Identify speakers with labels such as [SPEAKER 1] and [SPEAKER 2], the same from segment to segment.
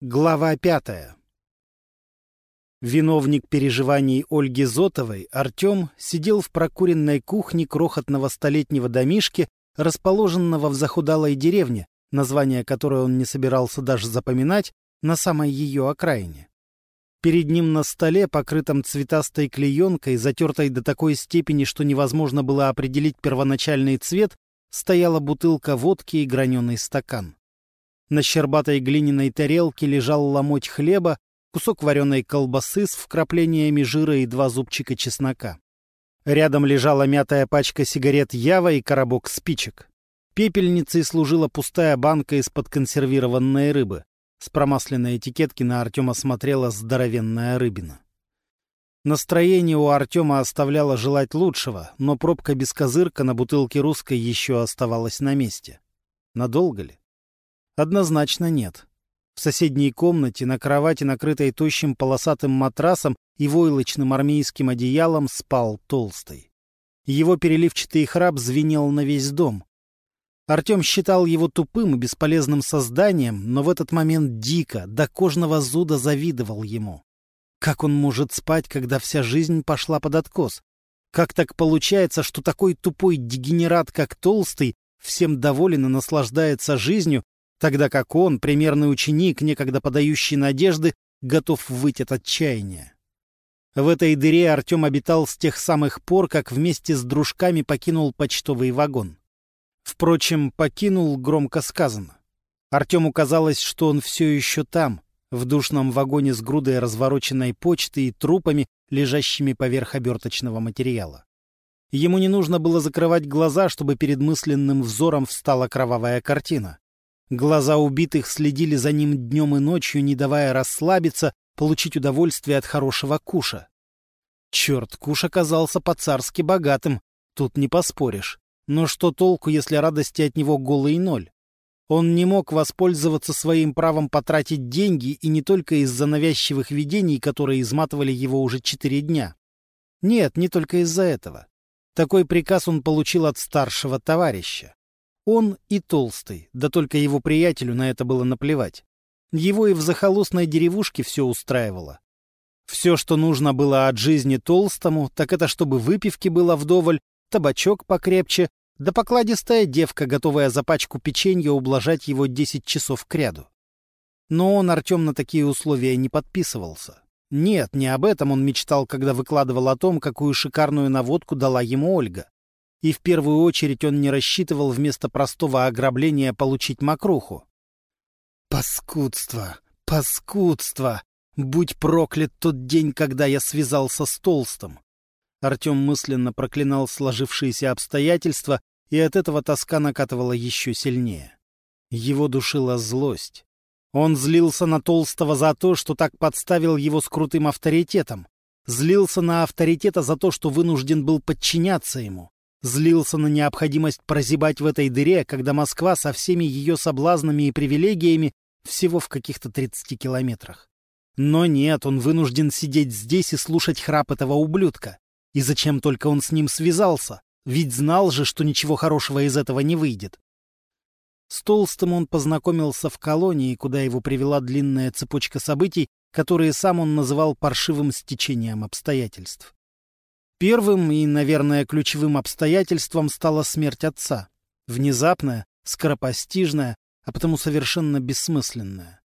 [SPEAKER 1] Глава пятая. Виновник переживаний Ольги Зотовой, Артем, сидел в прокуренной кухне крохотного столетнего домишки, расположенного в захудалой деревне, название которой он не собирался даже запоминать, на самой ее окраине. Перед ним на столе, покрытом цветастой клеенкой, затертой до такой степени, что невозможно было определить первоначальный цвет, стояла бутылка водки и граненый стакан. На щербатой глиняной тарелке лежал ломоть хлеба, кусок вареной колбасы с вкраплениями жира и два зубчика чеснока. Рядом лежала мятая пачка сигарет Ява и коробок спичек. Пепельницей служила пустая банка из-под консервированной рыбы. С промасленной этикетки на Артема смотрела здоровенная рыбина. Настроение у Артема оставляло желать лучшего, но пробка без козырка на бутылке русской еще оставалась на месте. Надолго ли? Однозначно нет. В соседней комнате на кровати, накрытой тощим полосатым матрасом и войлочным армейским одеялом, спал толстый. Его переливчатый храп звенел на весь дом. Артем считал его тупым и бесполезным созданием, но в этот момент дико, до кожного зуда завидовал ему. Как он может спать, когда вся жизнь пошла под откос? Как так получается, что такой тупой дегенерат, как Толстый, всем доволен и наслаждается жизнью, тогда как он, примерный ученик, некогда подающий надежды, готов выйти от отчаяния. В этой дыре Артем обитал с тех самых пор, как вместе с дружками покинул почтовый вагон. Впрочем, покинул громко сказано. Артему казалось, что он все еще там, в душном вагоне с грудой развороченной почты и трупами, лежащими поверх оберточного материала. Ему не нужно было закрывать глаза, чтобы перед мысленным взором встала кровавая картина. Глаза убитых следили за ним днем и ночью, не давая расслабиться, получить удовольствие от хорошего куша. Черт, куш оказался по-царски богатым, тут не поспоришь. Но что толку, если радости от него голый ноль? Он не мог воспользоваться своим правом потратить деньги и не только из-за навязчивых видений, которые изматывали его уже четыре дня. Нет, не только из-за этого. Такой приказ он получил от старшего товарища. Он и толстый, да только его приятелю на это было наплевать. Его и в захолустной деревушке все устраивало. Все, что нужно было от жизни толстому, так это чтобы выпивки было вдоволь, табачок покрепче, да покладистая девка, готовая за пачку печенья ублажать его десять часов кряду. Но он, Артем, на такие условия не подписывался. Нет, не об этом он мечтал, когда выкладывал о том, какую шикарную наводку дала ему Ольга и в первую очередь он не рассчитывал вместо простого ограбления получить мокруху. «Паскудство! Паскудство! Будь проклят тот день, когда я связался с Толстым!» Артем мысленно проклинал сложившиеся обстоятельства, и от этого тоска накатывала еще сильнее. Его душила злость. Он злился на Толстого за то, что так подставил его с крутым авторитетом. Злился на авторитета за то, что вынужден был подчиняться ему. Злился на необходимость прозябать в этой дыре, когда Москва со всеми ее соблазнами и привилегиями всего в каких-то 30 километрах. Но нет, он вынужден сидеть здесь и слушать храп этого ублюдка. И зачем только он с ним связался? Ведь знал же, что ничего хорошего из этого не выйдет. С Толстым он познакомился в колонии, куда его привела длинная цепочка событий, которые сам он называл паршивым стечением обстоятельств. Первым и, наверное, ключевым обстоятельством стала смерть отца. Внезапная, скоропостижная, а потому совершенно бессмысленная.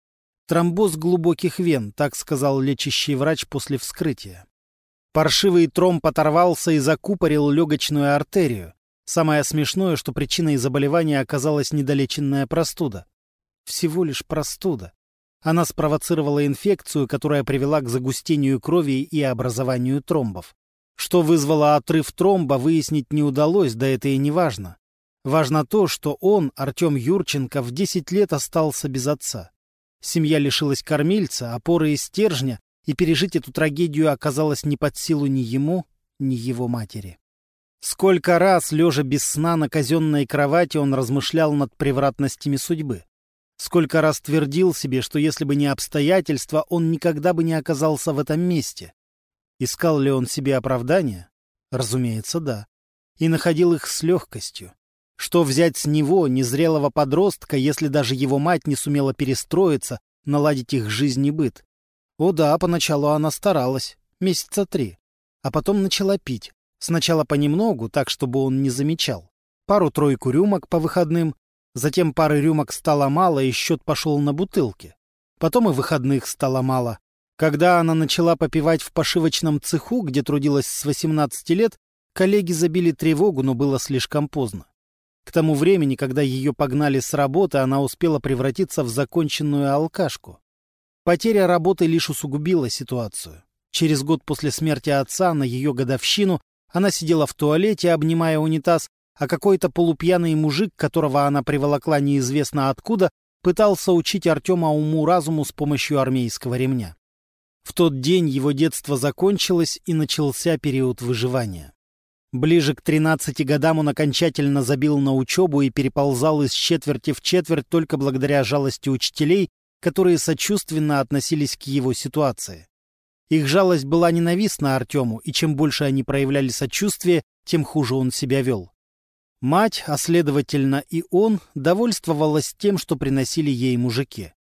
[SPEAKER 1] Тромбоз глубоких вен, так сказал лечащий врач после вскрытия. Паршивый тромб оторвался и закупорил легочную артерию. Самое смешное, что причиной заболевания оказалась недолеченная простуда. Всего лишь простуда. Она спровоцировала инфекцию, которая привела к загустению крови и образованию тромбов. Что вызвало отрыв тромба, выяснить не удалось, да это и не важно. Важно то, что он, Артем Юрченко, в 10 лет остался без отца. Семья лишилась кормильца, опоры и стержня, и пережить эту трагедию оказалось не под силу ни ему, ни его матери. Сколько раз, лежа без сна на казенной кровати, он размышлял над превратностями судьбы. Сколько раз твердил себе, что если бы не обстоятельства, он никогда бы не оказался в этом месте. Искал ли он себе оправдания? Разумеется, да. И находил их с легкостью. Что взять с него, незрелого подростка, если даже его мать не сумела перестроиться, наладить их жизнь и быт. О да, поначалу она старалась, месяца три, а потом начала пить. Сначала понемногу, так, чтобы он не замечал. Пару-тройку рюмок по выходным, затем пары рюмок стало мало, и счет пошел на бутылки. Потом и выходных стало мало. Когда она начала попивать в пошивочном цеху, где трудилась с 18 лет, коллеги забили тревогу, но было слишком поздно. К тому времени, когда ее погнали с работы, она успела превратиться в законченную алкашку. Потеря работы лишь усугубила ситуацию. Через год после смерти отца, на ее годовщину, она сидела в туалете, обнимая унитаз, а какой-то полупьяный мужик, которого она приволокла неизвестно откуда, пытался учить Артема уму-разуму с помощью армейского ремня. В тот день его детство закончилось и начался период выживания. Ближе к 13 годам он окончательно забил на учебу и переползал из четверти в четверть только благодаря жалости учителей, которые сочувственно относились к его ситуации. Их жалость была ненавистна Артему, и чем больше они проявляли сочувствие, тем хуже он себя вел. Мать, а следовательно и он, довольствовалась тем, что приносили ей мужики.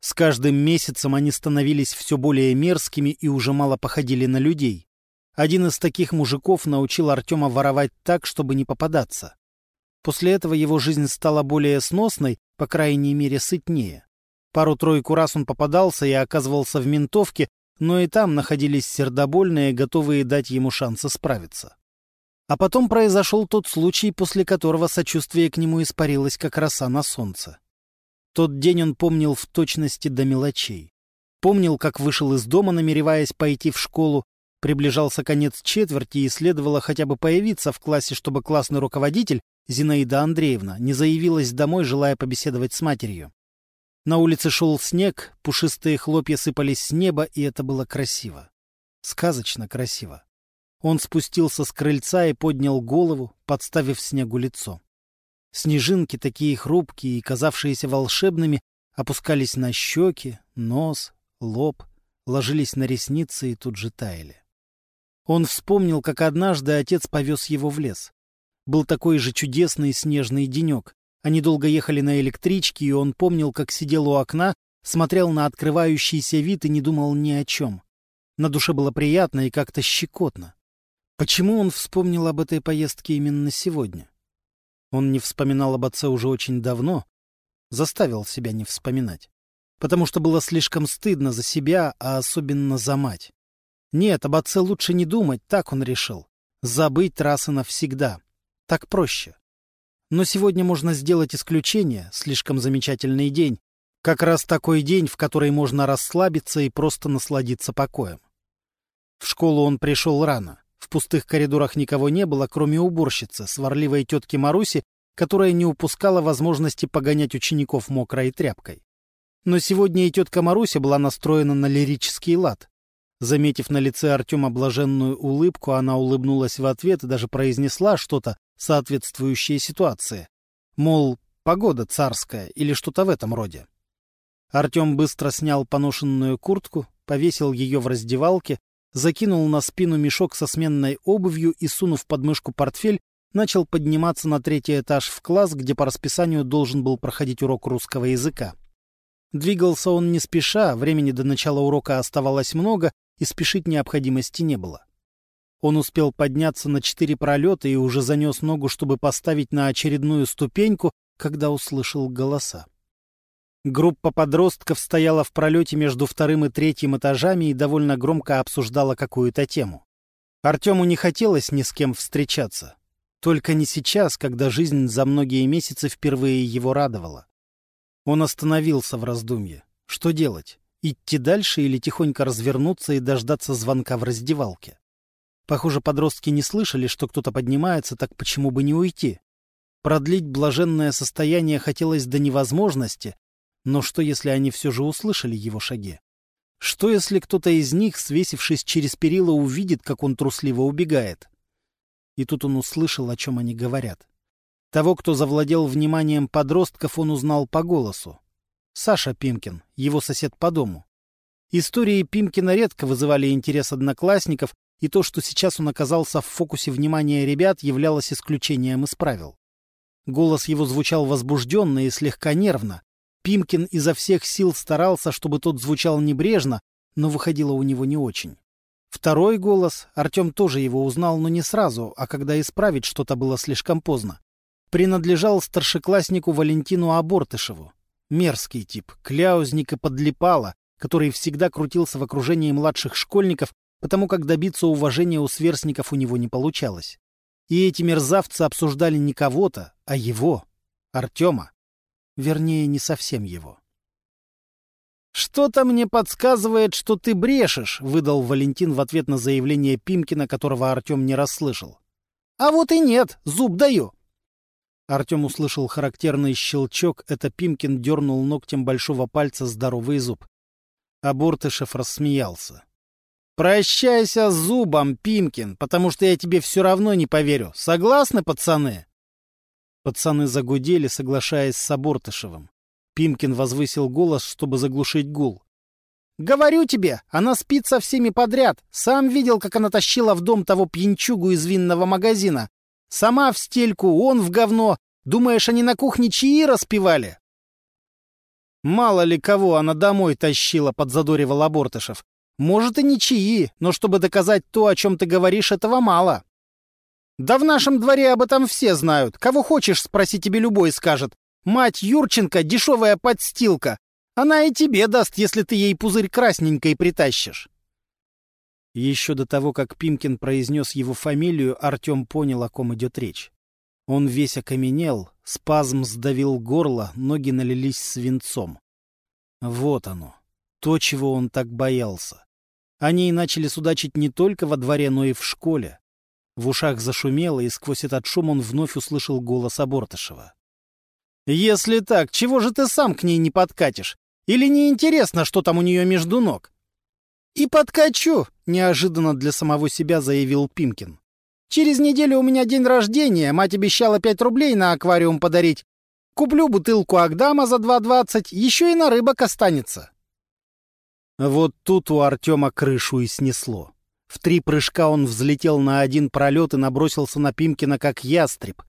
[SPEAKER 1] С каждым месяцем они становились все более мерзкими и уже мало походили на людей. Один из таких мужиков научил Артема воровать так, чтобы не попадаться. После этого его жизнь стала более сносной, по крайней мере, сытнее. Пару-тройку раз он попадался и оказывался в ментовке, но и там находились сердобольные, готовые дать ему шанс справиться. А потом произошел тот случай, после которого сочувствие к нему испарилось, как роса на солнце. Тот день он помнил в точности до мелочей. Помнил, как вышел из дома, намереваясь пойти в школу, Приближался конец четверти, и следовало хотя бы появиться в классе, чтобы классный руководитель, Зинаида Андреевна, не заявилась домой, желая побеседовать с матерью. На улице шел снег, пушистые хлопья сыпались с неба, и это было красиво. Сказочно красиво. Он спустился с крыльца и поднял голову, подставив снегу лицо. Снежинки, такие хрупкие и казавшиеся волшебными, опускались на щеки, нос, лоб, ложились на ресницы и тут же таяли. Он вспомнил, как однажды отец повез его в лес. Был такой же чудесный снежный денек. Они долго ехали на электричке, и он помнил, как сидел у окна, смотрел на открывающийся вид и не думал ни о чем. На душе было приятно и как-то щекотно. Почему он вспомнил об этой поездке именно сегодня? Он не вспоминал об отце уже очень давно, заставил себя не вспоминать, потому что было слишком стыдно за себя, а особенно за мать. Нет, об отце лучше не думать, так он решил. Забыть раз и навсегда. Так проще. Но сегодня можно сделать исключение, слишком замечательный день. Как раз такой день, в который можно расслабиться и просто насладиться покоем. В школу он пришел рано. В пустых коридорах никого не было, кроме уборщицы, сварливой тетки Маруси, которая не упускала возможности погонять учеников мокрой тряпкой. Но сегодня и тетка Маруся была настроена на лирический лад. Заметив на лице Артема блаженную улыбку, она улыбнулась в ответ и даже произнесла что-то, соответствующее ситуации. Мол, погода царская или что-то в этом роде. Артем быстро снял поношенную куртку, повесил ее в раздевалке, закинул на спину мешок со сменной обувью и, сунув под мышку портфель, начал подниматься на третий этаж в класс, где по расписанию должен был проходить урок русского языка. Двигался он не спеша, времени до начала урока оставалось много, и спешить необходимости не было. Он успел подняться на четыре пролета и уже занес ногу, чтобы поставить на очередную ступеньку, когда услышал голоса. Группа подростков стояла в пролете между вторым и третьим этажами и довольно громко обсуждала какую-то тему. Артему не хотелось ни с кем встречаться. Только не сейчас, когда жизнь за многие месяцы впервые его радовала. Он остановился в раздумье. Что делать? Идти дальше или тихонько развернуться и дождаться звонка в раздевалке? Похоже, подростки не слышали, что кто-то поднимается, так почему бы не уйти? Продлить блаженное состояние хотелось до невозможности, но что, если они все же услышали его шаги? Что, если кто-то из них, свесившись через перила, увидит, как он трусливо убегает? И тут он услышал, о чем они говорят. Того, кто завладел вниманием подростков, он узнал по голосу. Саша Пимкин, его сосед по дому. Истории Пимкина редко вызывали интерес одноклассников, и то, что сейчас он оказался в фокусе внимания ребят, являлось исключением из правил. Голос его звучал возбужденно и слегка нервно. Пимкин изо всех сил старался, чтобы тот звучал небрежно, но выходило у него не очень. Второй голос, Артем тоже его узнал, но не сразу, а когда исправить что-то было слишком поздно. Принадлежал старшекласснику Валентину Абортышеву. Мерзкий тип, кляузник и подлипала, который всегда крутился в окружении младших школьников, потому как добиться уважения у сверстников у него не получалось. И эти мерзавцы обсуждали не кого-то, а его, Артема. Вернее, не совсем его. «Что-то мне подсказывает, что ты брешешь», — выдал Валентин в ответ на заявление Пимкина, которого Артем не расслышал. «А вот и нет, зуб даю». Артем услышал характерный щелчок, это Пимкин дернул ногтем большого пальца здоровый зуб. А Бортышев рассмеялся. «Прощайся с зубом, Пимкин, потому что я тебе все равно не поверю. Согласны, пацаны?» Пацаны загудели, соглашаясь с Абортышевым. Пимкин возвысил голос, чтобы заглушить гул. «Говорю тебе, она спит со всеми подряд. Сам видел, как она тащила в дом того пьянчугу из винного магазина. Сама в стельку, он в говно. Думаешь, они на кухне чаи распивали?» «Мало ли кого она домой тащила», — подзадоривал Абортышев. «Может, и не чаи, но чтобы доказать то, о чем ты говоришь, этого мало». «Да в нашем дворе об этом все знают. Кого хочешь, спроси тебе любой скажет. Мать Юрченко — дешевая подстилка. Она и тебе даст, если ты ей пузырь красненькой притащишь». Еще до того, как Пимкин произнес его фамилию, Артем понял, о ком идет речь. Он весь окаменел, спазм сдавил горло, ноги налились свинцом. Вот оно, то, чего он так боялся. Они и начали судачить не только во дворе, но и в школе. В ушах зашумело, и сквозь этот шум он вновь услышал голос Абортышева. «Если так, чего же ты сам к ней не подкатишь? Или не интересно, что там у нее между ног?» «И подкачу», — неожиданно для самого себя заявил Пимкин. «Через неделю у меня день рождения, мать обещала пять рублей на аквариум подарить. Куплю бутылку Агдама за два двадцать, еще и на рыбок останется». Вот тут у Артема крышу и снесло. В три прыжка он взлетел на один пролет и набросился на Пимкина, как ястреб.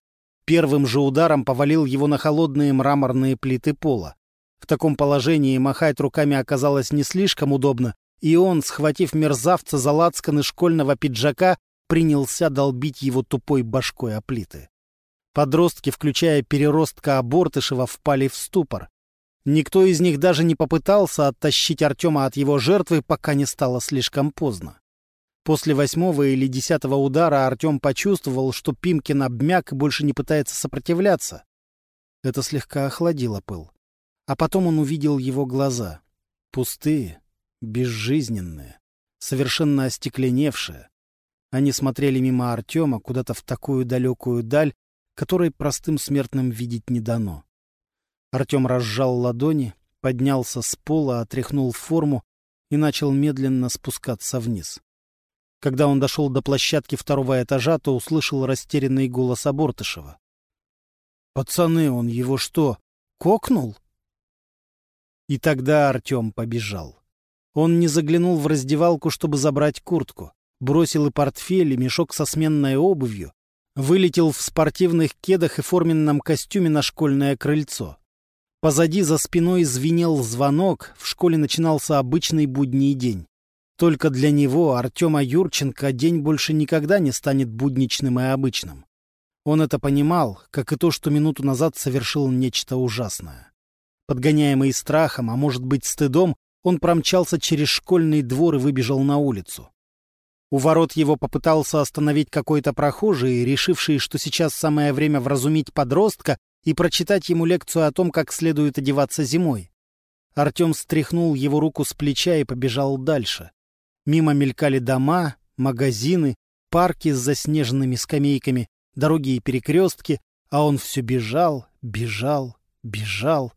[SPEAKER 1] Первым же ударом повалил его на холодные мраморные плиты пола. В таком положении махать руками оказалось не слишком удобно, и он, схватив мерзавца за лацканы школьного пиджака, принялся долбить его тупой башкой о плиты. Подростки, включая переростка Абортышева, впали в ступор. Никто из них даже не попытался оттащить Артема от его жертвы, пока не стало слишком поздно. После восьмого или десятого удара Артем почувствовал, что Пимкин обмяк и больше не пытается сопротивляться. Это слегка охладило пыл. А потом он увидел его глаза. Пустые, безжизненные, совершенно остекленевшие. Они смотрели мимо Артема куда-то в такую далекую даль, которой простым смертным видеть не дано. Артем разжал ладони, поднялся с пола, отряхнул форму и начал медленно спускаться вниз. Когда он дошел до площадки второго этажа, то услышал растерянный голос Абортышева. «Пацаны, он его что, кокнул?» И тогда Артем побежал. Он не заглянул в раздевалку, чтобы забрать куртку, бросил и портфель, и мешок со сменной обувью, вылетел в спортивных кедах и форменном костюме на школьное крыльцо. Позади за спиной звенел звонок, в школе начинался обычный будний день. Только для него, Артема Юрченко, день больше никогда не станет будничным и обычным. Он это понимал, как и то, что минуту назад совершил нечто ужасное. Подгоняемый страхом, а может быть стыдом, он промчался через школьный двор и выбежал на улицу. У ворот его попытался остановить какой-то прохожий, решивший, что сейчас самое время вразумить подростка и прочитать ему лекцию о том, как следует одеваться зимой. Артем стряхнул его руку с плеча и побежал дальше. Мимо мелькали дома, магазины, парки с заснеженными скамейками, дороги и перекрестки, а он все бежал, бежал, бежал.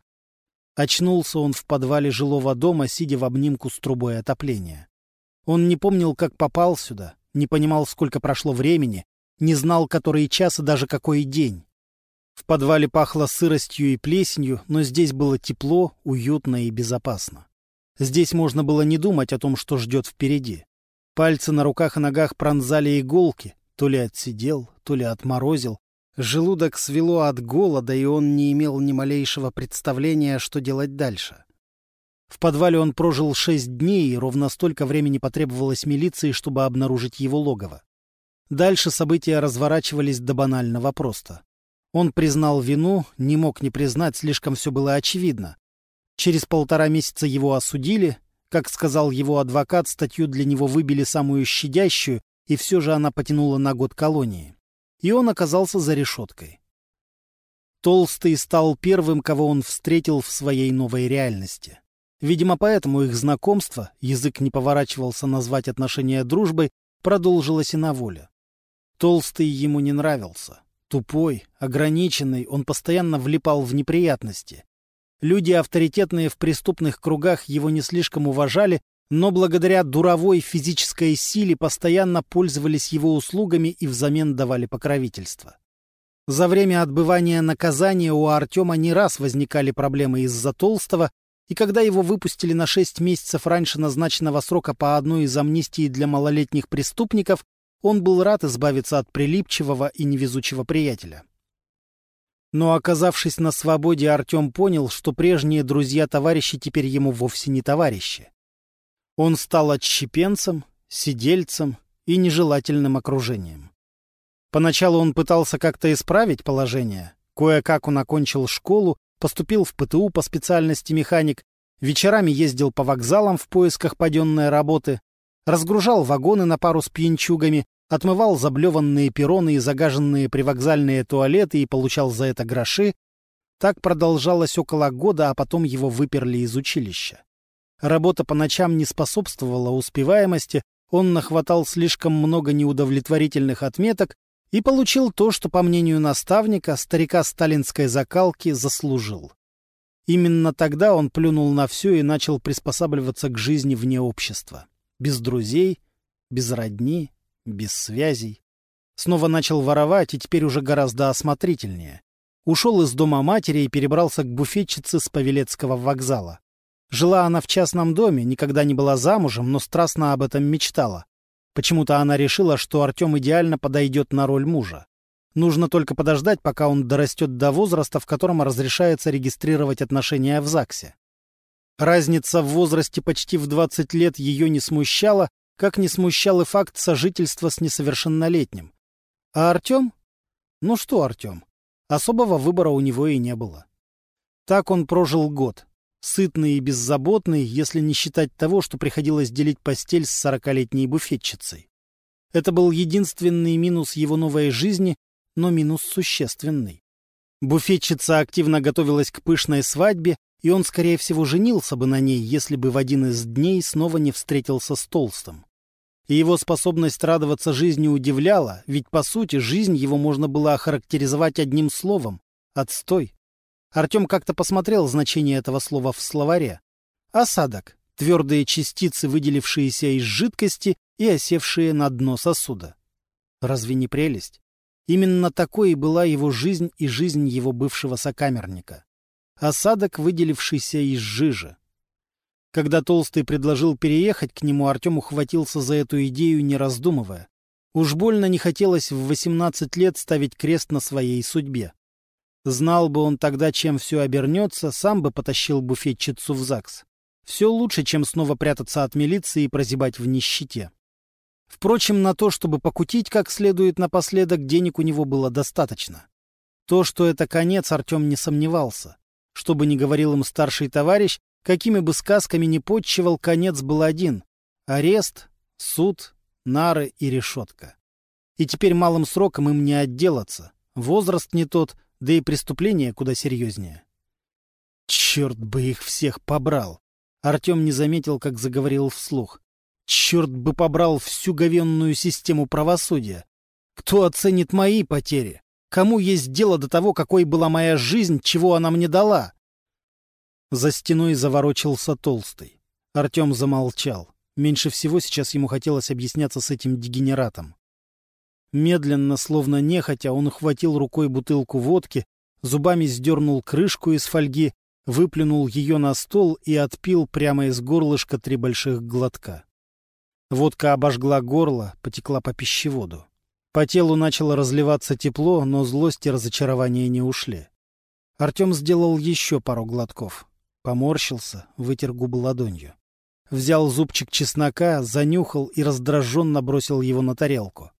[SPEAKER 1] Очнулся он в подвале жилого дома, сидя в обнимку с трубой отопления. Он не помнил, как попал сюда, не понимал, сколько прошло времени, не знал, который час и даже какой день. В подвале пахло сыростью и плесенью, но здесь было тепло, уютно и безопасно. Здесь можно было не думать о том, что ждет впереди. Пальцы на руках и ногах пронзали иголки, то ли отсидел, то ли отморозил. Желудок свело от голода, и он не имел ни малейшего представления, что делать дальше. В подвале он прожил шесть дней, и ровно столько времени потребовалось милиции, чтобы обнаружить его логово. Дальше события разворачивались до банального просто. Он признал вину, не мог не признать, слишком все было очевидно. Через полтора месяца его осудили. Как сказал его адвокат, статью для него выбили самую щадящую, и все же она потянула на год колонии. И он оказался за решеткой. Толстый стал первым, кого он встретил в своей новой реальности. Видимо, поэтому их знакомство, язык не поворачивался назвать отношения дружбой, продолжилось и на воле. Толстый ему не нравился. Тупой, ограниченный, он постоянно влипал в неприятности. Люди, авторитетные в преступных кругах, его не слишком уважали, но благодаря дуровой физической силе постоянно пользовались его услугами и взамен давали покровительство. За время отбывания наказания у Артема не раз возникали проблемы из-за Толстого, и когда его выпустили на шесть месяцев раньше назначенного срока по одной из амнистий для малолетних преступников, он был рад избавиться от прилипчивого и невезучего приятеля. Но, оказавшись на свободе, Артем понял, что прежние друзья-товарищи теперь ему вовсе не товарищи. Он стал отщепенцем, сидельцем и нежелательным окружением. Поначалу он пытался как-то исправить положение. Кое-как он окончил школу, поступил в ПТУ по специальности механик, вечерами ездил по вокзалам в поисках паденной работы, разгружал вагоны на пару с пьянчугами, отмывал заблеванные перроны и загаженные привокзальные туалеты и получал за это гроши. Так продолжалось около года, а потом его выперли из училища. Работа по ночам не способствовала успеваемости, он нахватал слишком много неудовлетворительных отметок и получил то, что, по мнению наставника, старика сталинской закалки, заслужил. Именно тогда он плюнул на все и начал приспосабливаться к жизни вне общества. Без друзей, без родни, без связей. Снова начал воровать и теперь уже гораздо осмотрительнее. Ушел из дома матери и перебрался к буфетчице с Павелецкого вокзала. Жила она в частном доме, никогда не была замужем, но страстно об этом мечтала. Почему-то она решила, что Артем идеально подойдет на роль мужа. Нужно только подождать, пока он дорастет до возраста, в котором разрешается регистрировать отношения в ЗАГСе. Разница в возрасте почти в 20 лет ее не смущала, как не смущал и факт сожительства с несовершеннолетним. А Артем? Ну что Артем? Особого выбора у него и не было. Так он прожил год. Сытный и беззаботный, если не считать того, что приходилось делить постель с сорокалетней буфетчицей. Это был единственный минус его новой жизни, но минус существенный. Буфетчица активно готовилась к пышной свадьбе, и он, скорее всего, женился бы на ней, если бы в один из дней снова не встретился с Толстым. И его способность радоваться жизни удивляла, ведь, по сути, жизнь его можно было охарактеризовать одним словом — отстой. Артем как-то посмотрел значение этого слова в словаре. Осадок — твердые частицы, выделившиеся из жидкости и осевшие на дно сосуда. Разве не прелесть? Именно такой и была его жизнь и жизнь его бывшего сокамерника. Осадок, выделившийся из жижи. Когда Толстый предложил переехать к нему, Артем ухватился за эту идею, не раздумывая. Уж больно не хотелось в 18 лет ставить крест на своей судьбе. Знал бы он тогда, чем все обернется, сам бы потащил буфетчицу в ЗАГС. Все лучше, чем снова прятаться от милиции и прозябать в нищете. Впрочем, на то, чтобы покутить как следует напоследок, денег у него было достаточно. То, что это конец, Артем не сомневался. Что бы ни говорил им старший товарищ, какими бы сказками ни подчевал, конец был один — арест, суд, нары и решетка. И теперь малым сроком им не отделаться. Возраст не тот, да и преступление куда серьезнее. Черт бы их всех побрал! Артем не заметил, как заговорил вслух. Черт бы побрал всю говенную систему правосудия! Кто оценит мои потери? Кому есть дело до того, какой была моя жизнь, чего она мне дала? За стеной заворочился толстый. Артем замолчал. Меньше всего сейчас ему хотелось объясняться с этим дегенератом. Медленно, словно нехотя, он ухватил рукой бутылку водки, зубами сдернул крышку из фольги, выплюнул ее на стол и отпил прямо из горлышка три больших глотка. Водка обожгла горло, потекла по пищеводу. По телу начало разливаться тепло, но злость и разочарование не ушли. Артем сделал еще пару глотков. Поморщился, вытер губы ладонью. Взял зубчик чеснока, занюхал и раздраженно бросил его на тарелку.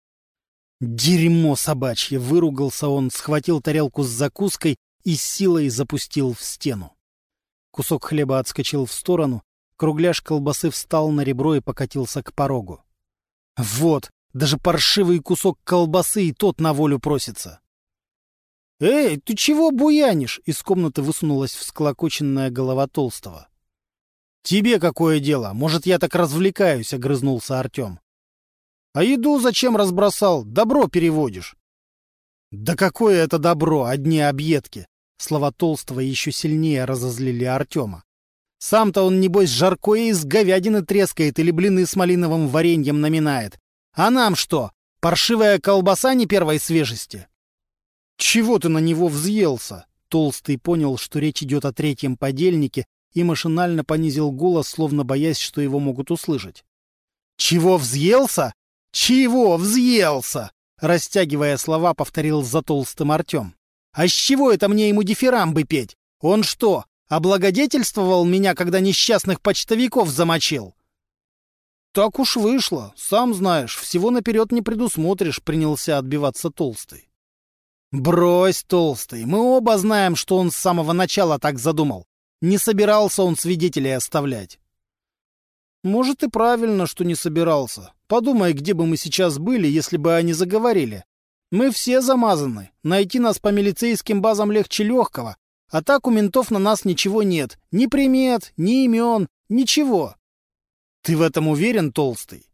[SPEAKER 1] «Дерьмо собачье!» — выругался он, схватил тарелку с закуской и силой запустил в стену. Кусок хлеба отскочил в сторону, кругляш колбасы встал на ребро и покатился к порогу. «Вот!» Даже паршивый кусок колбасы и тот на волю просится. «Эй, ты чего буянишь?» — из комнаты высунулась всклокоченная голова Толстого. «Тебе какое дело? Может, я так развлекаюсь?» — огрызнулся Артем. «А еду зачем разбросал? Добро переводишь». «Да какое это добро? Одни объедки!» Слова Толстого еще сильнее разозлили Артема. Сам-то он, небось, жаркое из говядины трескает или блины с малиновым вареньем наминает. А нам что, паршивая колбаса не первой свежести? Чего ты на него взъелся? Толстый понял, что речь идет о третьем подельнике, и машинально понизил голос, словно боясь, что его могут услышать. «Чего взъелся? Чего взъелся?» Растягивая слова, повторил за толстым Артем. «А с чего это мне ему дифирамбы петь? Он что, облагодетельствовал меня, когда несчастных почтовиков замочил?» «Так уж вышло. Сам знаешь, всего наперед не предусмотришь», — принялся отбиваться Толстый. «Брось, Толстый, мы оба знаем, что он с самого начала так задумал. Не собирался он свидетелей оставлять». «Может, и правильно, что не собирался. Подумай, где бы мы сейчас были, если бы они заговорили. Мы все замазаны. Найти нас по милицейским базам легче легкого. А так у ментов на нас ничего нет. Ни примет, ни имен, ничего. Ты в этом уверен, Толстый?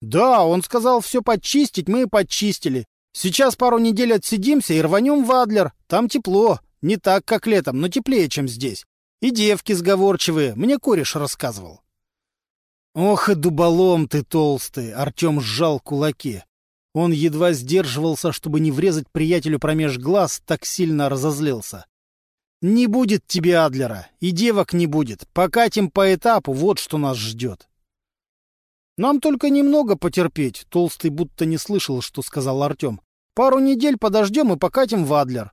[SPEAKER 1] Да, он сказал все подчистить, мы и подчистили. Сейчас пару недель отсидимся и рванем в Адлер. Там тепло. Не так, как летом, но теплее, чем здесь. И девки сговорчивые. Мне кореш рассказывал. Ох и дуболом ты толстый, Артем сжал кулаки. Он едва сдерживался, чтобы не врезать приятелю промеж глаз, так сильно разозлился. Не будет тебе Адлера, и девок не будет. Покатим по этапу, вот что нас ждет. Нам только немного потерпеть, Толстый будто не слышал, что сказал Артем. Пару недель подождем и покатим в Адлер.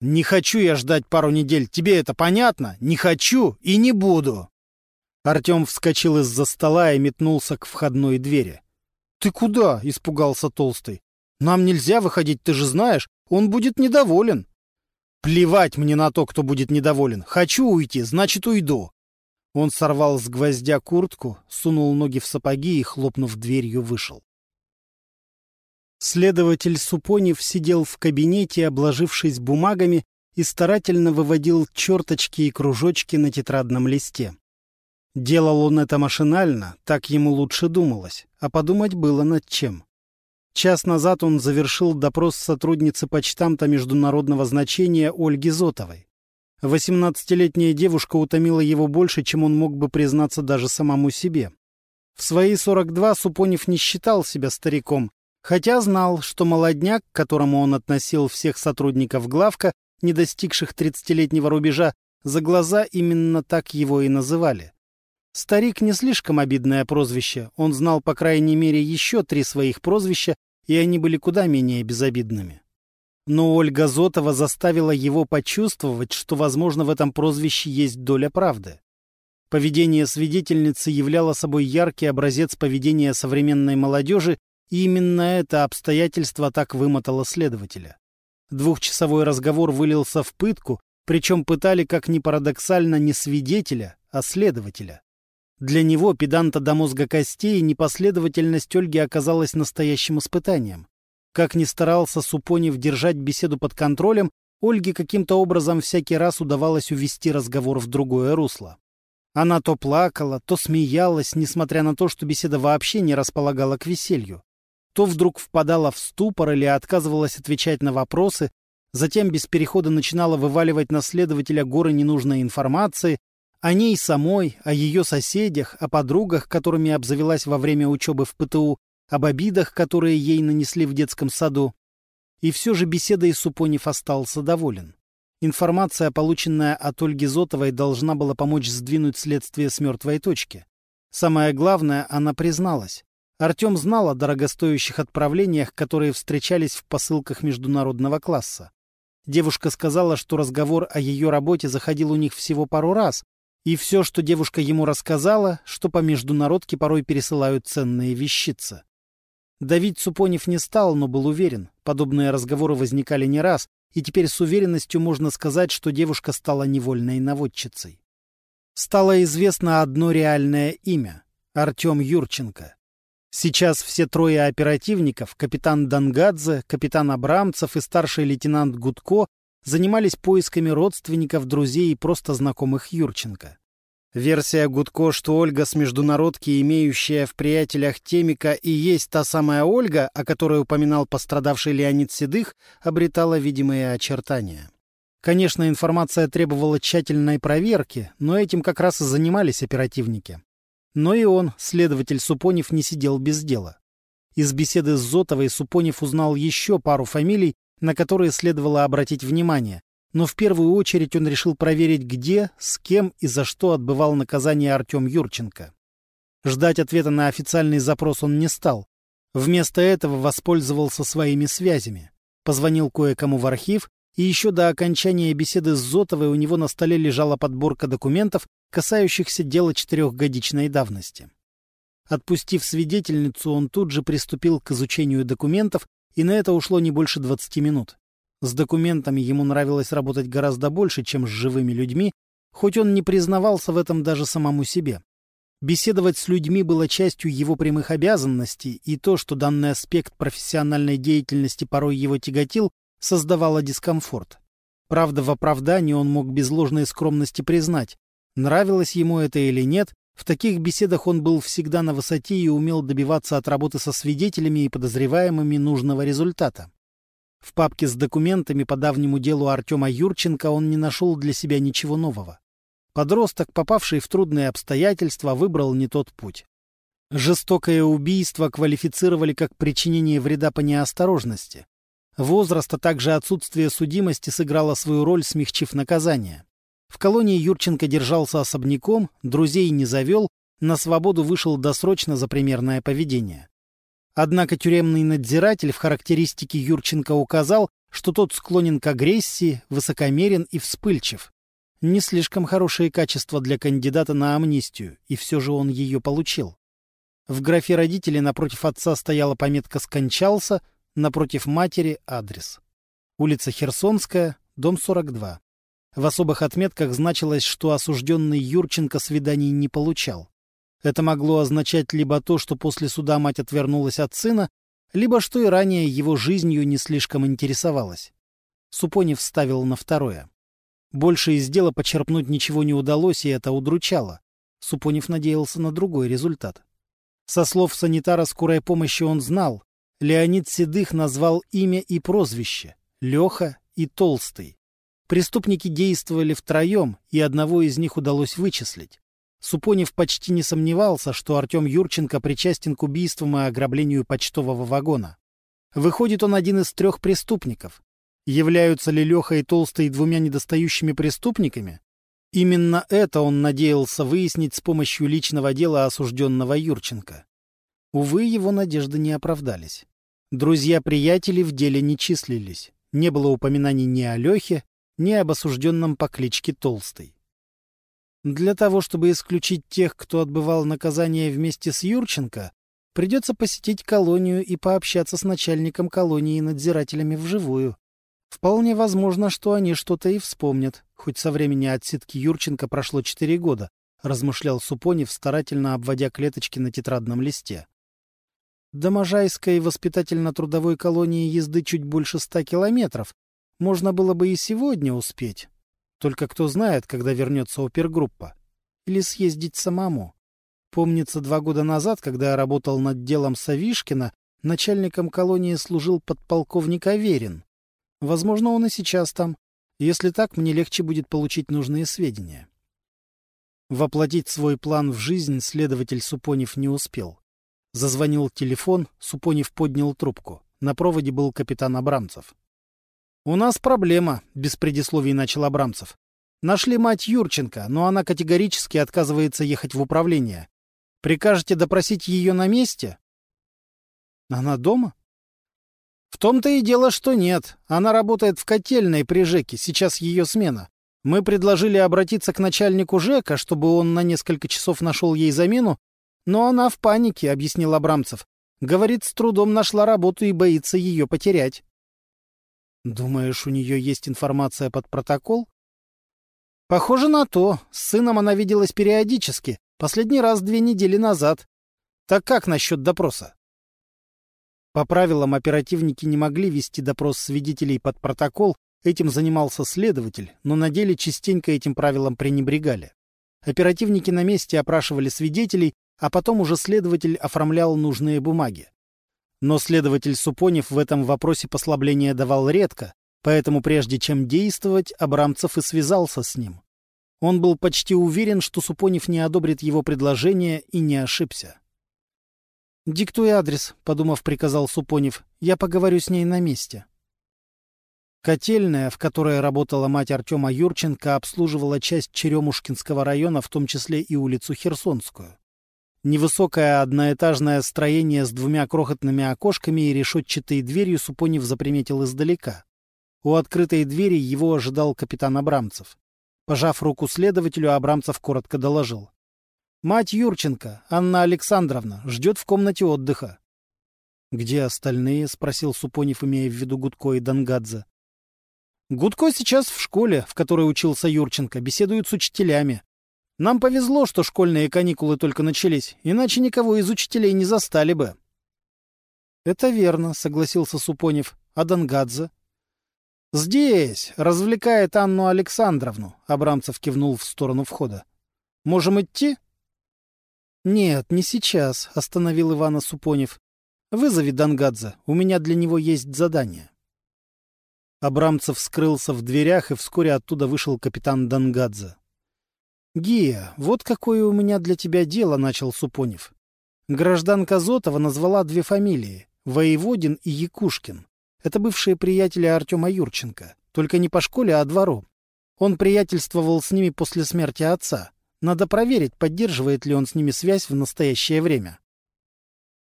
[SPEAKER 1] Не хочу я ждать пару недель, тебе это понятно? Не хочу и не буду. Артем вскочил из-за стола и метнулся к входной двери. «Ты куда?» — испугался Толстый. «Нам нельзя выходить, ты же знаешь. Он будет недоволен». Плевать мне на то, кто будет недоволен. Хочу уйти, значит, уйду. Он сорвал с гвоздя куртку, сунул ноги в сапоги и, хлопнув дверью, вышел. Следователь Супонев сидел в кабинете, обложившись бумагами, и старательно выводил черточки и кружочки на тетрадном листе. Делал он это машинально, так ему лучше думалось, а подумать было над чем. Час назад он завершил допрос сотрудницы почтамта международного значения Ольги Зотовой. Восемнадцатилетняя девушка утомила его больше, чем он мог бы признаться даже самому себе. В свои 42 Супонев не считал себя стариком, хотя знал, что молодняк, к которому он относил всех сотрудников главка, не достигших 30-летнего рубежа, за глаза именно так его и называли. Старик не слишком обидное прозвище, он знал по крайней мере еще три своих прозвища, и они были куда менее безобидными. Но Ольга Зотова заставила его почувствовать, что, возможно, в этом прозвище есть доля правды. Поведение свидетельницы являло собой яркий образец поведения современной молодежи, и именно это обстоятельство так вымотало следователя. Двухчасовой разговор вылился в пытку, причем пытали, как ни парадоксально, не свидетеля, а следователя. Для него, педанта до мозга костей, непоследовательность Ольги оказалась настоящим испытанием. Как ни старался Супонев держать беседу под контролем, Ольге каким-то образом всякий раз удавалось увести разговор в другое русло. Она то плакала, то смеялась, несмотря на то, что беседа вообще не располагала к веселью. То вдруг впадала в ступор или отказывалась отвечать на вопросы, затем без перехода начинала вываливать на следователя горы ненужной информации, о ней самой, о ее соседях, о подругах, которыми обзавелась во время учебы в ПТУ, об обидах, которые ей нанесли в детском саду. И все же беседой Супонев остался доволен. Информация, полученная от Ольги Зотовой, должна была помочь сдвинуть следствие с мертвой точки. Самое главное, она призналась. Артем знал о дорогостоящих отправлениях, которые встречались в посылках международного класса. Девушка сказала, что разговор о ее работе заходил у них всего пару раз, и все, что девушка ему рассказала, что по международке порой пересылают ценные вещицы. Давид Супонев не стал, но был уверен. Подобные разговоры возникали не раз, и теперь с уверенностью можно сказать, что девушка стала невольной наводчицей. Стало известно одно реальное имя — Артем Юрченко. Сейчас все трое оперативников, капитан Дангадзе, капитан Абрамцев и старший лейтенант Гудко, занимались поисками родственников, друзей и просто знакомых Юрченко. Версия Гудко, что Ольга с международки, имеющая в приятелях Темика, и есть та самая Ольга, о которой упоминал пострадавший Леонид Седых, обретала видимые очертания. Конечно, информация требовала тщательной проверки, но этим как раз и занимались оперативники. Но и он, следователь Супонев, не сидел без дела. Из беседы с Зотовой Супонев узнал еще пару фамилий, на которые следовало обратить внимание, но в первую очередь он решил проверить, где, с кем и за что отбывал наказание Артем Юрченко. Ждать ответа на официальный запрос он не стал. Вместо этого воспользовался своими связями. Позвонил кое-кому в архив, и еще до окончания беседы с Зотовой у него на столе лежала подборка документов, касающихся дела четырехгодичной давности. Отпустив свидетельницу, он тут же приступил к изучению документов, и на это ушло не больше 20 минут. С документами ему нравилось работать гораздо больше, чем с живыми людьми, хоть он не признавался в этом даже самому себе. Беседовать с людьми было частью его прямых обязанностей, и то, что данный аспект профессиональной деятельности порой его тяготил, создавало дискомфорт. Правда, в оправдании он мог без ложной скромности признать, нравилось ему это или нет, в таких беседах он был всегда на высоте и умел добиваться от работы со свидетелями и подозреваемыми нужного результата. В папке с документами по давнему делу Артема Юрченко он не нашел для себя ничего нового. Подросток, попавший в трудные обстоятельства, выбрал не тот путь. Жестокое убийство квалифицировали как причинение вреда по неосторожности. Возраст, а также отсутствие судимости сыграло свою роль, смягчив наказание. В колонии Юрченко держался особняком, друзей не завел, на свободу вышел досрочно за примерное поведение. Однако тюремный надзиратель в характеристике Юрченко указал, что тот склонен к агрессии, высокомерен и вспыльчив. Не слишком хорошие качества для кандидата на амнистию, и все же он ее получил. В графе родителей напротив отца стояла пометка «Скончался», напротив матери — адрес. Улица Херсонская, дом 42. В особых отметках значилось, что осужденный Юрченко свиданий не получал. Это могло означать либо то, что после суда мать отвернулась от сына, либо что и ранее его жизнью не слишком интересовалась. Супонев ставил на второе. Больше из дела почерпнуть ничего не удалось, и это удручало. Супонев надеялся на другой результат. Со слов санитара скорой помощи он знал. Леонид Седых назвал имя и прозвище — Леха и Толстый. Преступники действовали втроем, и одного из них удалось вычислить. Супонев почти не сомневался, что Артем Юрченко причастен к убийствам и ограблению почтового вагона. Выходит, он один из трех преступников. Являются ли Леха и Толстый двумя недостающими преступниками? Именно это он надеялся выяснить с помощью личного дела осужденного Юрченко. Увы, его надежды не оправдались. Друзья-приятели в деле не числились. Не было упоминаний ни о Лехе, ни об осужденном по кличке Толстый. Для того, чтобы исключить тех, кто отбывал наказание вместе с Юрченко, придется посетить колонию и пообщаться с начальником колонии и надзирателями вживую. Вполне возможно, что они что-то и вспомнят, хоть со времени отсидки Юрченко прошло четыре года, размышлял Супонев, старательно обводя клеточки на тетрадном листе. До Можайской воспитательно-трудовой колонии езды чуть больше ста километров. Можно было бы и сегодня успеть, только кто знает, когда вернется опергруппа. Или съездить самому. Помнится, два года назад, когда я работал над делом Савишкина, начальником колонии служил подполковник Аверин. Возможно, он и сейчас там. Если так, мне легче будет получить нужные сведения. Воплотить свой план в жизнь следователь Супонев не успел. Зазвонил телефон, Супонев поднял трубку. На проводе был капитан Абрамцев. «У нас проблема», — без предисловий начал Абрамцев. «Нашли мать Юрченко, но она категорически отказывается ехать в управление. Прикажете допросить ее на месте?» Она дома? В том-то и дело, что нет. Она работает в котельной при ЖЭКе, сейчас ее смена. Мы предложили обратиться к начальнику ЖЭКа, чтобы он на несколько часов нашел ей замену, но она в панике, — объяснил Абрамцев. Говорит, с трудом нашла работу и боится ее потерять. Думаешь, у нее есть информация под протокол? Похоже на то. С сыном она виделась периодически. Последний раз две недели назад. Так как насчет допроса? По правилам, оперативники не могли вести допрос свидетелей под протокол, этим занимался следователь, но на деле частенько этим правилам пренебрегали. Оперативники на месте опрашивали свидетелей, а потом уже следователь оформлял нужные бумаги. Но следователь Супонев в этом вопросе послабления давал редко, поэтому прежде чем действовать, Абрамцев и связался с ним. Он был почти уверен, что Супонев не одобрит его предложение и не ошибся. «Диктуй адрес», — подумав, приказал Супонев. «Я поговорю с ней на месте». Котельная, в которой работала мать Артема Юрченко, обслуживала часть Черемушкинского района, в том числе и улицу Херсонскую. Невысокое одноэтажное строение с двумя крохотными окошками и решетчатой дверью Супонев заприметил издалека. У открытой двери его ожидал капитан Абрамцев. Пожав руку следователю, Абрамцев коротко доложил. Мать Юрченко, Анна Александровна, ждет в комнате отдыха. — Где остальные? — спросил Супонев, имея в виду Гудко и Дангадзе. — Гудко сейчас в школе, в которой учился Юрченко, беседует с учителями. Нам повезло, что школьные каникулы только начались, иначе никого из учителей не застали бы. — Это верно, — согласился Супонев. — А Дангадзе? — Здесь, развлекает Анну Александровну, — Абрамцев кивнул в сторону входа. — Можем идти? — «Нет, не сейчас», — остановил Ивана Супонев. «Вызови Дангадзе, у меня для него есть задание». Абрамцев скрылся в дверях, и вскоре оттуда вышел капитан Дангадзе. «Гия, вот какое у меня для тебя дело», — начал Супонев. Гражданка Зотова назвала две фамилии — Воеводин и Якушкин. Это бывшие приятели Артема Юрченко, только не по школе, а двору. Он приятельствовал с ними после смерти отца. Надо проверить, поддерживает ли он с ними связь в настоящее время.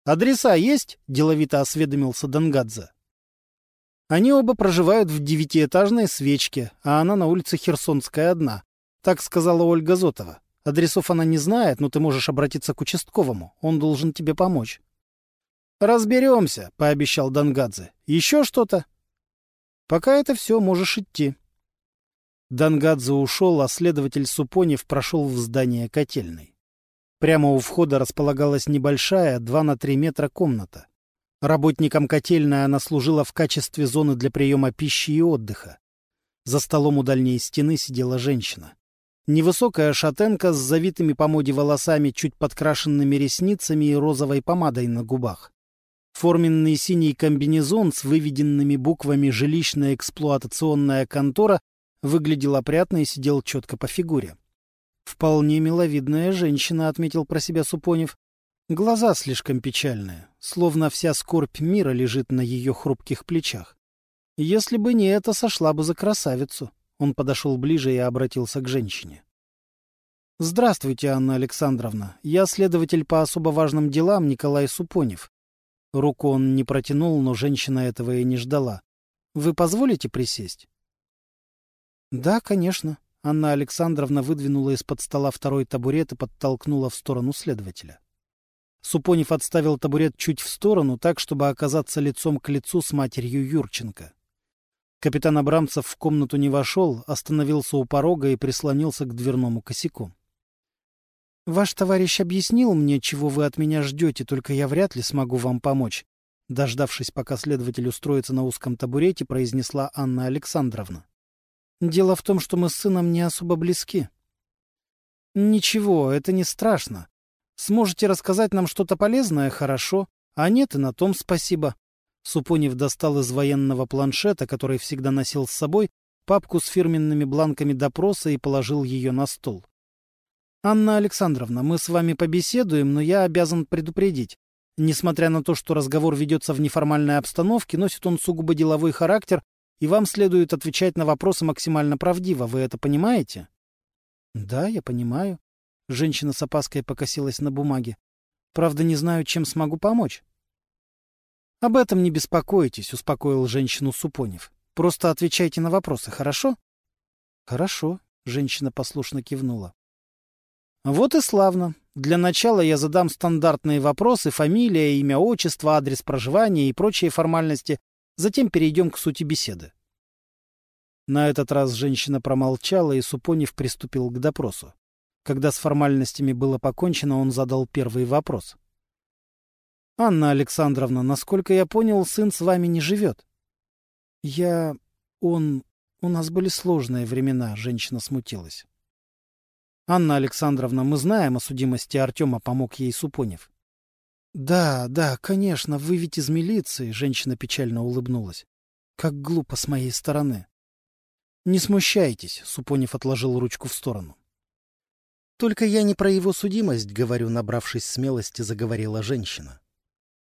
[SPEAKER 1] «Адреса есть?» — деловито осведомился Дангадзе. Они оба проживают в девятиэтажной свечке, а она на улице Херсонская одна. Так сказала Ольга Зотова. Адресов она не знает, но ты можешь обратиться к участковому. Он должен тебе помочь. «Разберемся», — пообещал Дангадзе. «Еще что-то?» «Пока это все, можешь идти». Дангадзе ушел, а следователь Супонев прошел в здание котельной. Прямо у входа располагалась небольшая, 2 на 3 метра комната. Работникам котельной она служила в качестве зоны для приема пищи и отдыха. За столом у дальней стены сидела женщина. Невысокая шатенка с завитыми по моде волосами, чуть подкрашенными ресницами и розовой помадой на губах. Форменный синий комбинезон с выведенными буквами «Жилищная эксплуатационная контора» Выглядел опрятно и сидел четко по фигуре. «Вполне миловидная женщина», — отметил про себя Супонев. Глаза слишком печальные, словно вся скорбь мира лежит на ее хрупких плечах. Если бы не это, сошла бы за красавицу. Он подошел ближе и обратился к женщине. «Здравствуйте, Анна Александровна. Я следователь по особо важным делам Николай Супонев». Руку он не протянул, но женщина этого и не ждала. «Вы позволите присесть?» «Да, конечно». Анна Александровна выдвинула из-под стола второй табурет и подтолкнула в сторону следователя. Супонев отставил табурет чуть в сторону, так, чтобы оказаться лицом к лицу с матерью Юрченко. Капитан Абрамцев в комнату не вошел, остановился у порога и прислонился к дверному косяку. «Ваш товарищ объяснил мне, чего вы от меня ждете, только я вряд ли смогу вам помочь», дождавшись, пока следователь устроится на узком табурете, произнесла Анна Александровна. Дело в том, что мы с сыном не особо близки. Ничего, это не страшно. Сможете рассказать нам что-то полезное — хорошо, а нет, и на том спасибо. Супонев достал из военного планшета, который всегда носил с собой, папку с фирменными бланками допроса и положил ее на стол. «Анна Александровна, мы с вами побеседуем, но я обязан предупредить. Несмотря на то, что разговор ведется в неформальной обстановке, носит он сугубо деловой характер и вам следует отвечать на вопросы максимально правдиво. Вы это понимаете? — Да, я понимаю. Женщина с опаской покосилась на бумаге. Правда, не знаю, чем смогу помочь. «Об этом не беспокойтесь», — успокоил женщину Супонев. «Просто отвечайте на вопросы, хорошо?» «Хорошо», — женщина послушно кивнула. «Вот и славно. Для начала я задам стандартные вопросы, фамилия, имя, отчество, адрес проживания и прочие формальности. Затем перейдем к сути беседы». На этот раз женщина промолчала, и Супонев приступил к допросу. Когда с формальностями было покончено, он задал первый вопрос. «Анна Александровна, насколько я понял, сын с вами не живет?» «Я... он... у нас были сложные времена», — женщина смутилась. «Анна Александровна, мы знаем о судимости Артема», — помог ей Супонев. «Да, да, конечно, вы ведь из милиции», — женщина печально улыбнулась. «Как глупо с моей стороны». «Не смущайтесь», — Супонев отложил ручку в сторону. «Только я не про его судимость, — говорю, набравшись смелости, заговорила женщина.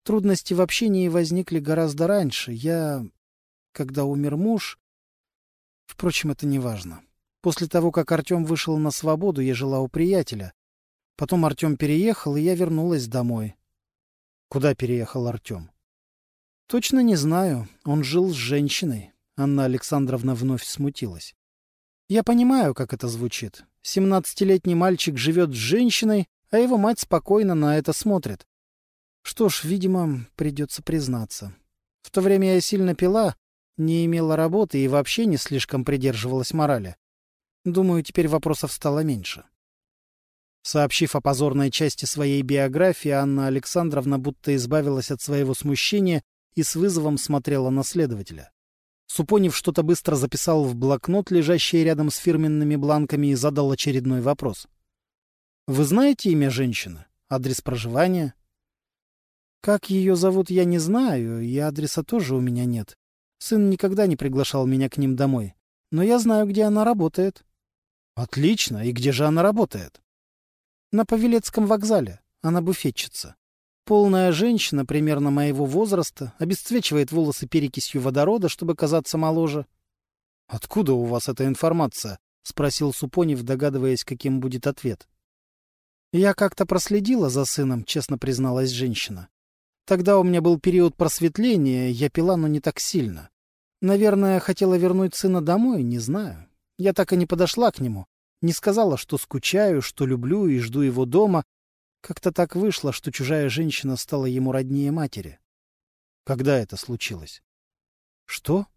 [SPEAKER 1] Трудности в общении возникли гораздо раньше. Я... когда умер муж... Впрочем, это не важно. После того, как Артем вышел на свободу, я жила у приятеля. Потом Артем переехал, и я вернулась домой. Куда переехал Артем? Точно не знаю. Он жил с женщиной. Анна Александровна вновь смутилась. Я понимаю, как это звучит. Семнадцатилетний мальчик живет с женщиной, а его мать спокойно на это смотрит. Что ж, видимо, придется признаться. В то время я сильно пила, не имела работы и вообще не слишком придерживалась морали. Думаю, теперь вопросов стало меньше. Сообщив о позорной части своей биографии, Анна Александровна будто избавилась от своего смущения и с вызовом смотрела на следователя. Супонев что-то быстро записал в блокнот, лежащий рядом с фирменными бланками, и задал очередной вопрос. «Вы знаете имя женщины? Адрес проживания?» «Как ее зовут, я не знаю, и адреса тоже у меня нет. Сын никогда не приглашал меня к ним домой. Но я знаю, где она работает». Отлично. И где же она работает? На Павелецком вокзале. Она буфетчица. Полная женщина, примерно моего возраста, обесцвечивает волосы перекисью водорода, чтобы казаться моложе. — Откуда у вас эта информация? — спросил Супонев, догадываясь, каким будет ответ. — Я как-то проследила за сыном, честно призналась женщина. Тогда у меня был период просветления, я пила, но не так сильно. Наверное, хотела вернуть сына домой, не знаю. Я так и не подошла к нему, не сказала, что скучаю, что люблю и жду его дома. Как-то так вышло, что чужая женщина стала ему роднее матери. Когда это случилось? Что?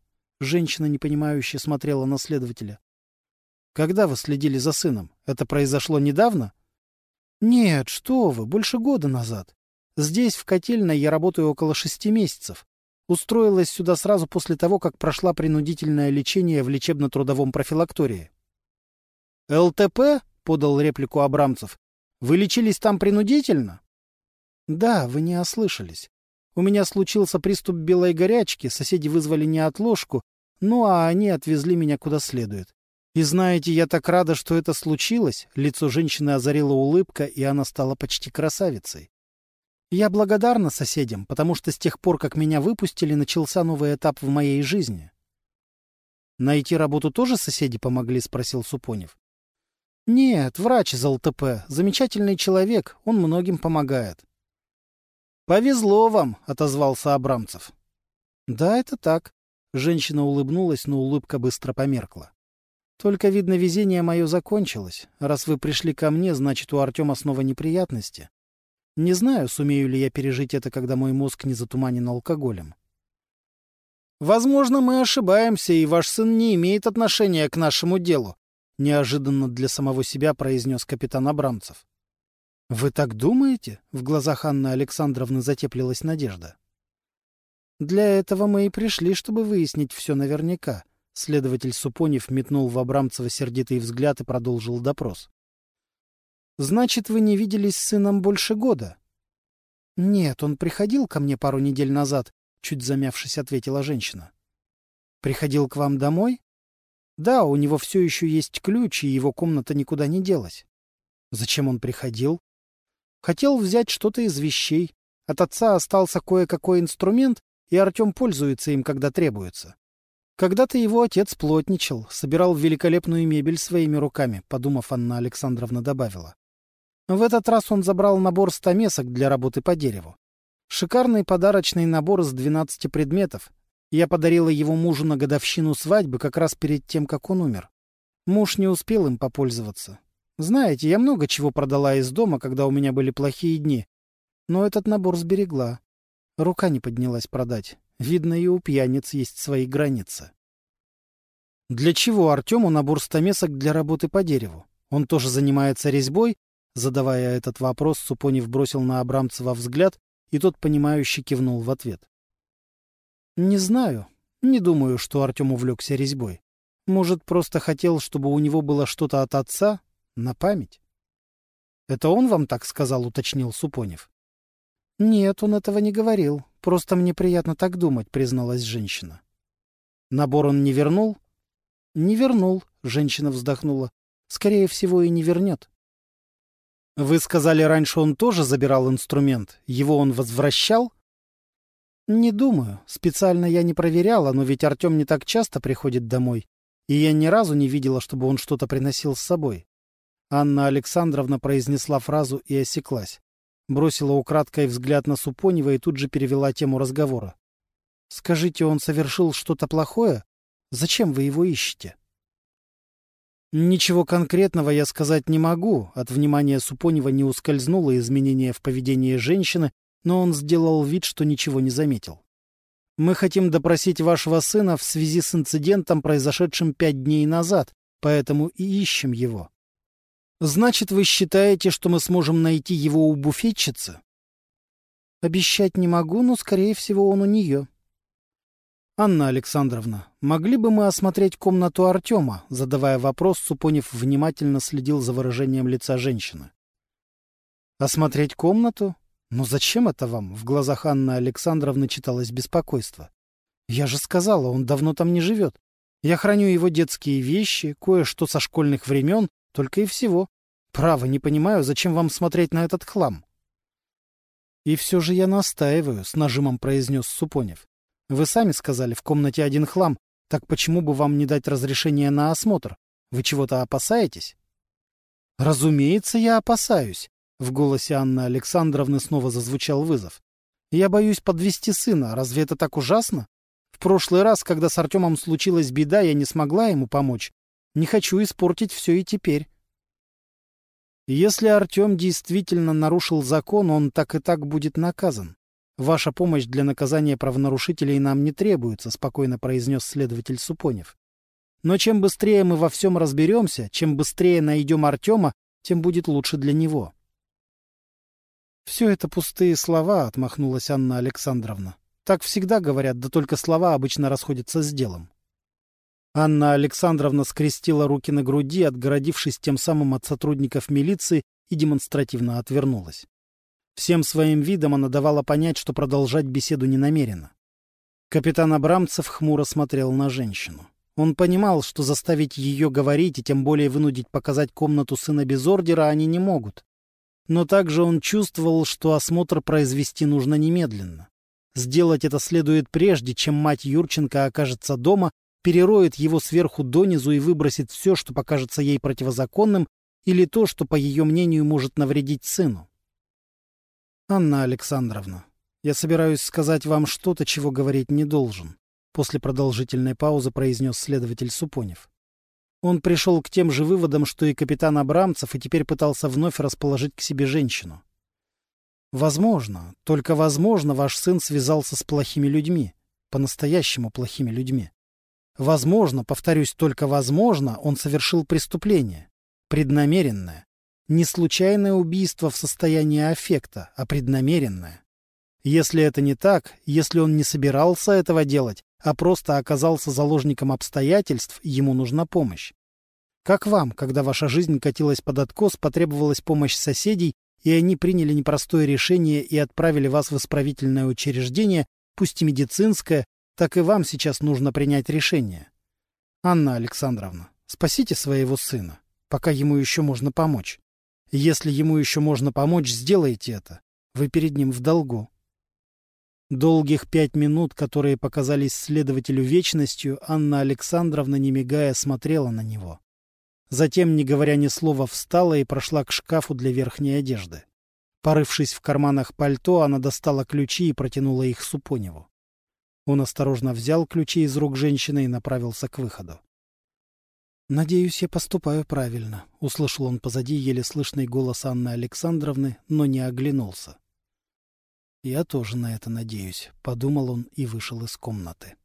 [SPEAKER 1] Женщина, непонимающе, смотрела на следователя. Когда вы следили за сыном? Это произошло недавно? Нет, что вы, больше года назад. Здесь, в котельной, я работаю около шести месяцев. Устроилась сюда сразу после того, как прошла принудительное лечение в лечебно-трудовом профилактории. «ЛТП?» — подал реплику Абрамцев. «Вы лечились там принудительно?» «Да, вы не ослышались. У меня случился приступ белой горячки, соседи вызвали неотложку, ну а они отвезли меня куда следует. И знаете, я так рада, что это случилось. Лицо женщины озарила улыбка, и она стала почти красавицей. Я благодарна соседям, потому что с тех пор, как меня выпустили, начался новый этап в моей жизни. «Найти работу тоже соседи помогли?» — спросил Супонев. «Нет, врач из ЛТП. Замечательный человек, он многим помогает». «Повезло вам», — отозвался Абрамцев. «Да, это так». Женщина улыбнулась, но улыбка быстро померкла. «Только, видно, везение мое закончилось. Раз вы пришли ко мне, значит, у Артема снова неприятности. Не знаю, сумею ли я пережить это, когда мой мозг не затуманен алкоголем. «Возможно, мы ошибаемся, и ваш сын не имеет отношения к нашему делу», — неожиданно для самого себя произнес капитан Абрамцев. «Вы так думаете?» — в глазах Анны Александровны затеплилась надежда. «Для этого мы и пришли, чтобы выяснить все наверняка», — следователь Супонев метнул в Абрамцева сердитый взгляд и продолжил допрос. Значит, вы не виделись с сыном больше года? Нет, он приходил ко мне пару недель назад, чуть замявшись, ответила женщина. Приходил к вам домой? Да, у него все еще есть ключ, и его комната никуда не делась. Зачем он приходил? Хотел взять что-то из вещей. От отца остался кое-какой инструмент, и Артем пользуется им, когда требуется. Когда-то его отец плотничал, собирал великолепную мебель своими руками, подумав, Анна Александровна добавила. В этот раз он забрал набор стамесок для работы по дереву. Шикарный подарочный набор из 12 предметов. Я подарила его мужу на годовщину свадьбы как раз перед тем, как он умер. Муж не успел им попользоваться. Знаете, я много чего продала из дома, когда у меня были плохие дни. Но этот набор сберегла. Рука не поднялась продать. Видно, и у пьяниц есть свои границы. Для чего Артему набор стамесок для работы по дереву? Он тоже занимается резьбой? Задавая этот вопрос, Супонев бросил на Абрамцева взгляд, и тот, понимающе кивнул в ответ. «Не знаю. Не думаю, что Артем увлекся резьбой. Может, просто хотел, чтобы у него было что-то от отца? На память?» «Это он вам так сказал?» — уточнил Супонев. «Нет, он этого не говорил. Просто мне приятно так думать», — призналась женщина. «Набор он не вернул?» «Не вернул», — женщина вздохнула. «Скорее всего, и не вернет». «Вы сказали, раньше он тоже забирал инструмент. Его он возвращал?» «Не думаю. Специально я не проверяла, но ведь Артем не так часто приходит домой, и я ни разу не видела, чтобы он что-то приносил с собой». Анна Александровна произнесла фразу и осеклась. Бросила украдкой взгляд на Супонева и тут же перевела тему разговора. «Скажите, он совершил что-то плохое? Зачем вы его ищете?» Ничего конкретного я сказать не могу. От внимания Супонева не ускользнуло изменение в поведении женщины, но он сделал вид, что ничего не заметил. Мы хотим допросить вашего сына в связи с инцидентом, произошедшим пять дней назад, поэтому и ищем его. Значит, вы считаете, что мы сможем найти его у буфетчицы? Обещать не могу, но, скорее всего, он у нее. «Анна Александровна, могли бы мы осмотреть комнату Артема?» Задавая вопрос, Супонев внимательно следил за выражением лица женщины. «Осмотреть комнату? Но зачем это вам?» В глазах Анны Александровны читалось беспокойство. «Я же сказала, он давно там не живет. Я храню его детские вещи, кое-что со школьных времен, только и всего. Право, не понимаю, зачем вам смотреть на этот хлам?» «И все же я настаиваю», — с нажимом произнес Супонев. Вы сами сказали, в комнате один хлам. Так почему бы вам не дать разрешение на осмотр? Вы чего-то опасаетесь? Разумеется, я опасаюсь. В голосе Анны Александровны снова зазвучал вызов. Я боюсь подвести сына. Разве это так ужасно? В прошлый раз, когда с Артемом случилась беда, я не смогла ему помочь. Не хочу испортить все и теперь. Если Артем действительно нарушил закон, он так и так будет наказан. «Ваша помощь для наказания правонарушителей нам не требуется», — спокойно произнес следователь Супонев. «Но чем быстрее мы во всем разберемся, чем быстрее найдем Артема, тем будет лучше для него». «Все это пустые слова», — отмахнулась Анна Александровна. «Так всегда говорят, да только слова обычно расходятся с делом». Анна Александровна скрестила руки на груди, отгородившись тем самым от сотрудников милиции, и демонстративно отвернулась. Всем своим видом она давала понять, что продолжать беседу не намерена. Капитан Абрамцев хмуро смотрел на женщину. Он понимал, что заставить ее говорить и тем более вынудить показать комнату сына без ордера они не могут. Но также он чувствовал, что осмотр произвести нужно немедленно. Сделать это следует прежде, чем мать Юрченко окажется дома, перероет его сверху донизу и выбросит все, что покажется ей противозаконным, или то, что, по ее мнению, может навредить сыну. «Анна Александровна, я собираюсь сказать вам что-то, чего говорить не должен», после продолжительной паузы произнес следователь Супонев. Он пришел к тем же выводам, что и капитан Абрамцев, и теперь пытался вновь расположить к себе женщину. Возможно, только возможно, ваш сын связался с плохими людьми, по-настоящему плохими людьми. Возможно, повторюсь, только возможно, он совершил преступление, преднамеренное, не случайное убийство в состоянии аффекта, а преднамеренное. Если это не так, если он не собирался этого делать, а просто оказался заложником обстоятельств, ему нужна помощь. Как вам, когда ваша жизнь катилась под откос, потребовалась помощь соседей, и они приняли непростое решение и отправили вас в исправительное учреждение, пусть и медицинское, так и вам сейчас нужно принять решение. Анна Александровна, спасите своего сына, пока ему еще можно помочь. Если ему еще можно помочь, сделайте это. Вы перед ним в долгу. Долгих пять минут, которые показались следователю вечностью, Анна Александровна, не мигая, смотрела на него. Затем, не говоря ни слова, встала и прошла к шкафу для верхней одежды. Порывшись в карманах пальто, она достала ключи и протянула их Супоневу. Он осторожно взял ключи из рук женщины и направился к выходу. «Надеюсь, я поступаю правильно», — услышал он позади еле слышный голос Анны Александровны, но не оглянулся. «Я тоже на это надеюсь», — подумал он и вышел из комнаты.